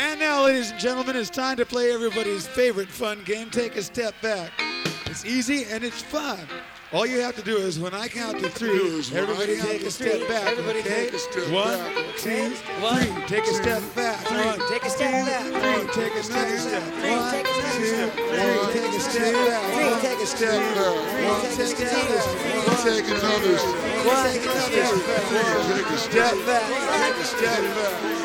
And now, ladies and gentlemen, it's time to play everybody's favorite fun game, Take a Step Back. It's easy and it's fun. All you have to do is when I count to three, everybody take a step back. everybody take a step One, back, two, One, three. Take a step back. One, take a step back. Three, take a step back. One, take a step back. three, take a step back. One, take a Step back. One, take a step back. take another step. One, take a step back. Take a step back. Take a step back.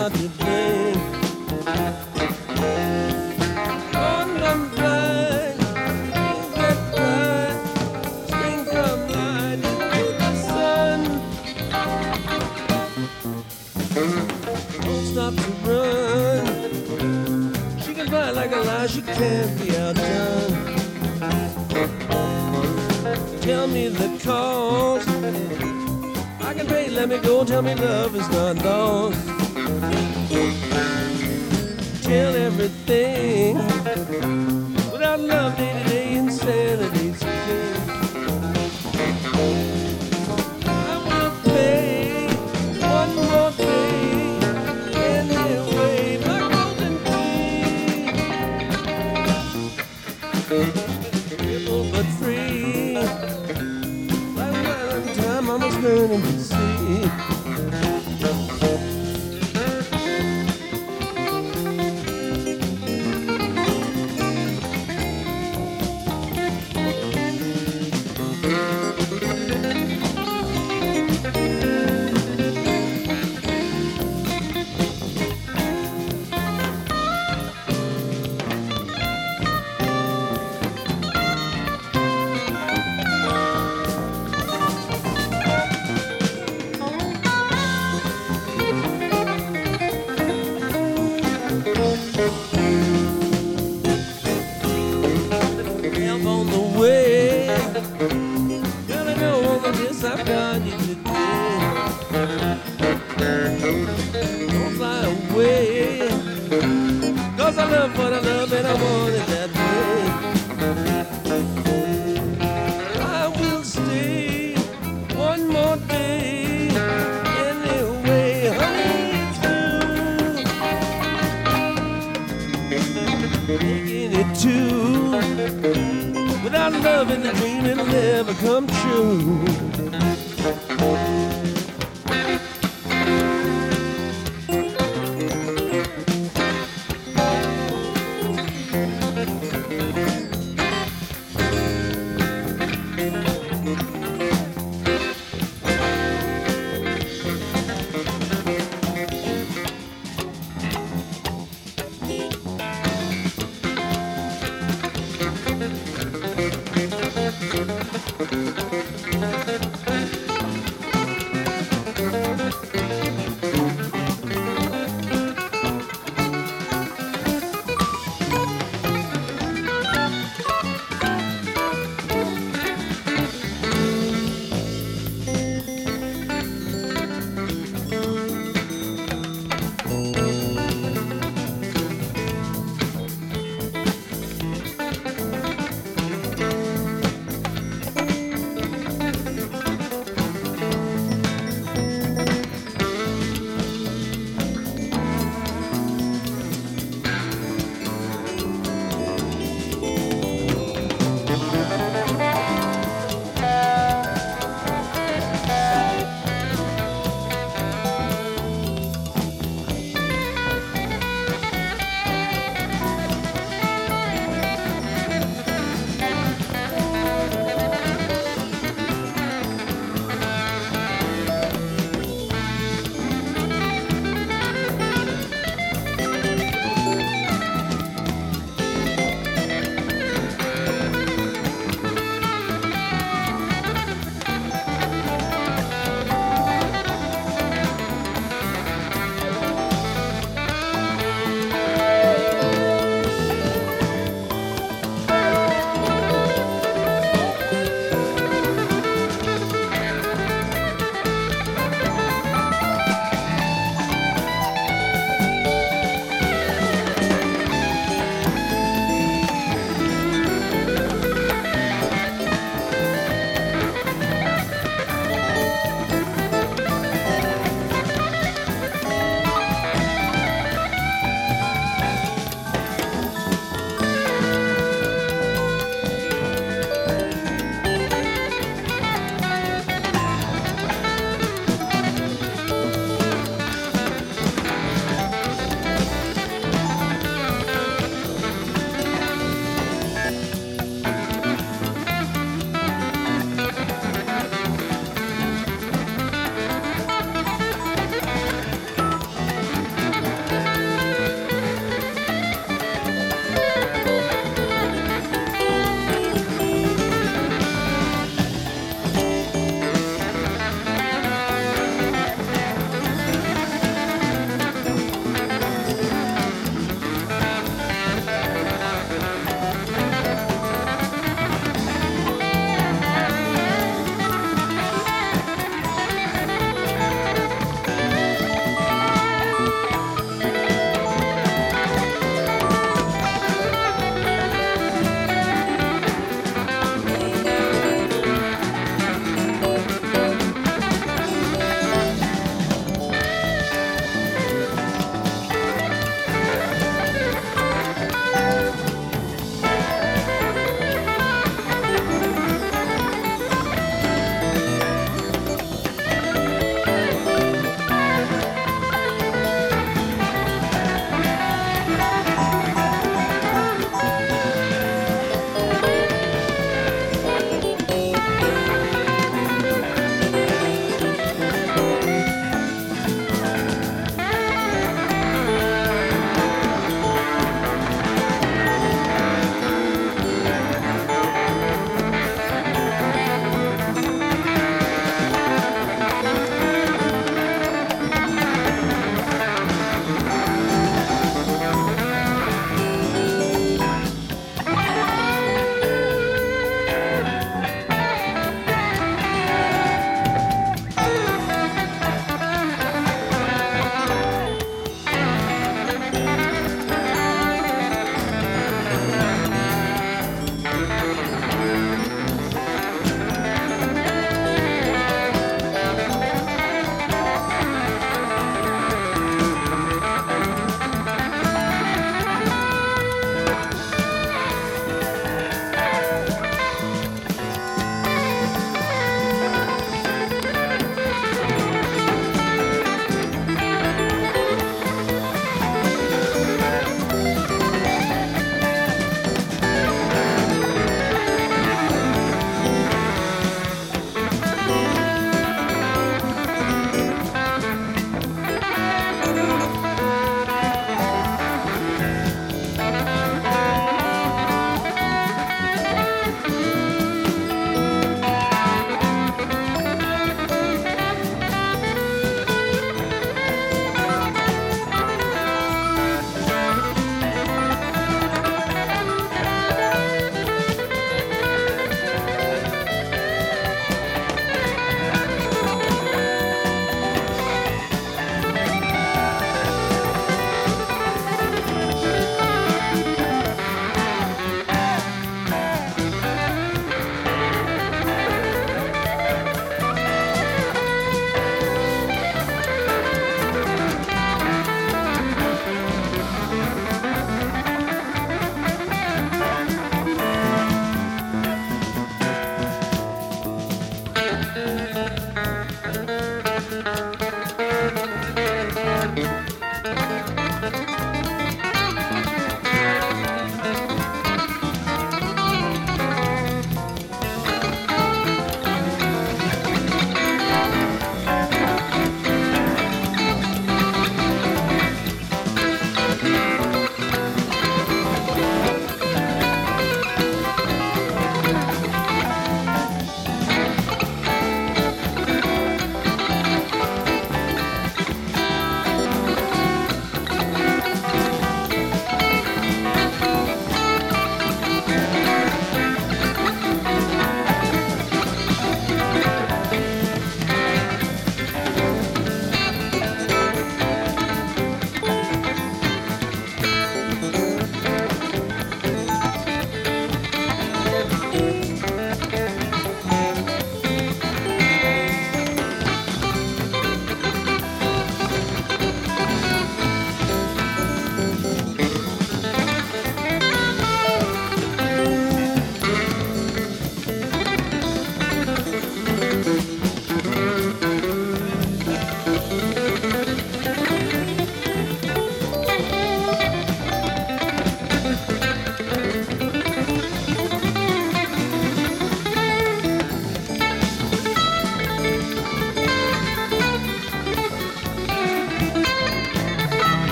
Not to blame. Blind, the sun. Don't stop to run. She can fly like a she can't be outdone. Tell me the cause. I can pay, let me go. Tell me love is not lost. Tell everything. Without love, day to day insanity's Without love and the dream, it'll never come true.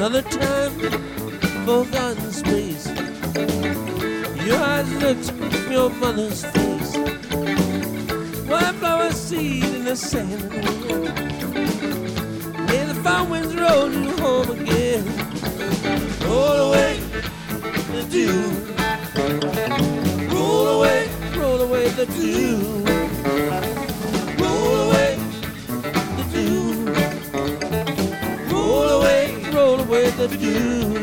Another time, forgotten space. Your eyes looked from your mother's face. Wildflower seed in the sand. May the far winds roll you home again. Roll away the dew. Roll away, roll away the dew. Roll away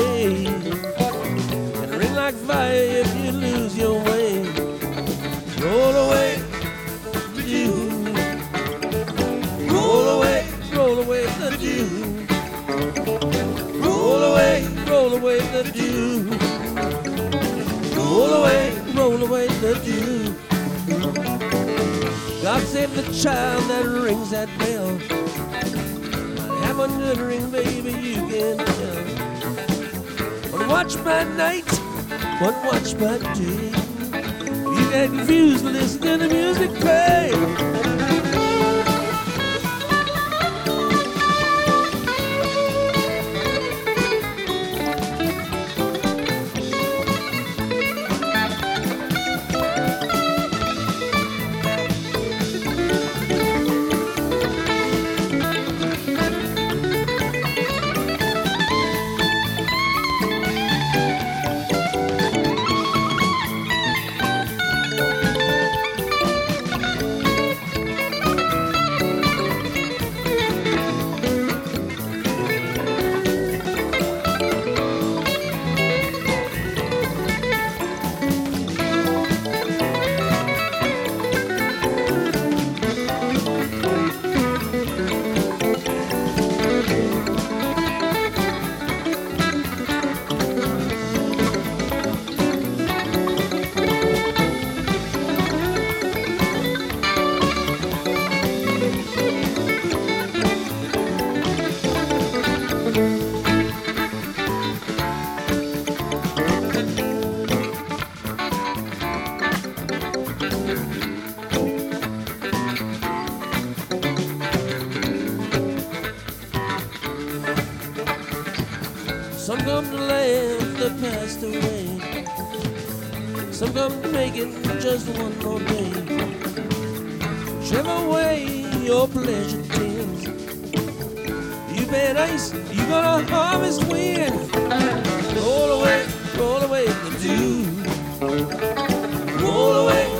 day. Can ring like fire if you lose your way. Roll away, the dew. Roll away, roll away the dew. Roll away, roll away the dew. Roll away, roll away the dew. God save the child that rings that bell. Have a good ring, baby, you can tell. Watch my night, but watch my day. You get confused, listen to music play. Bet ice, you gonna harvest wind. Roll away, roll away the dew. Roll away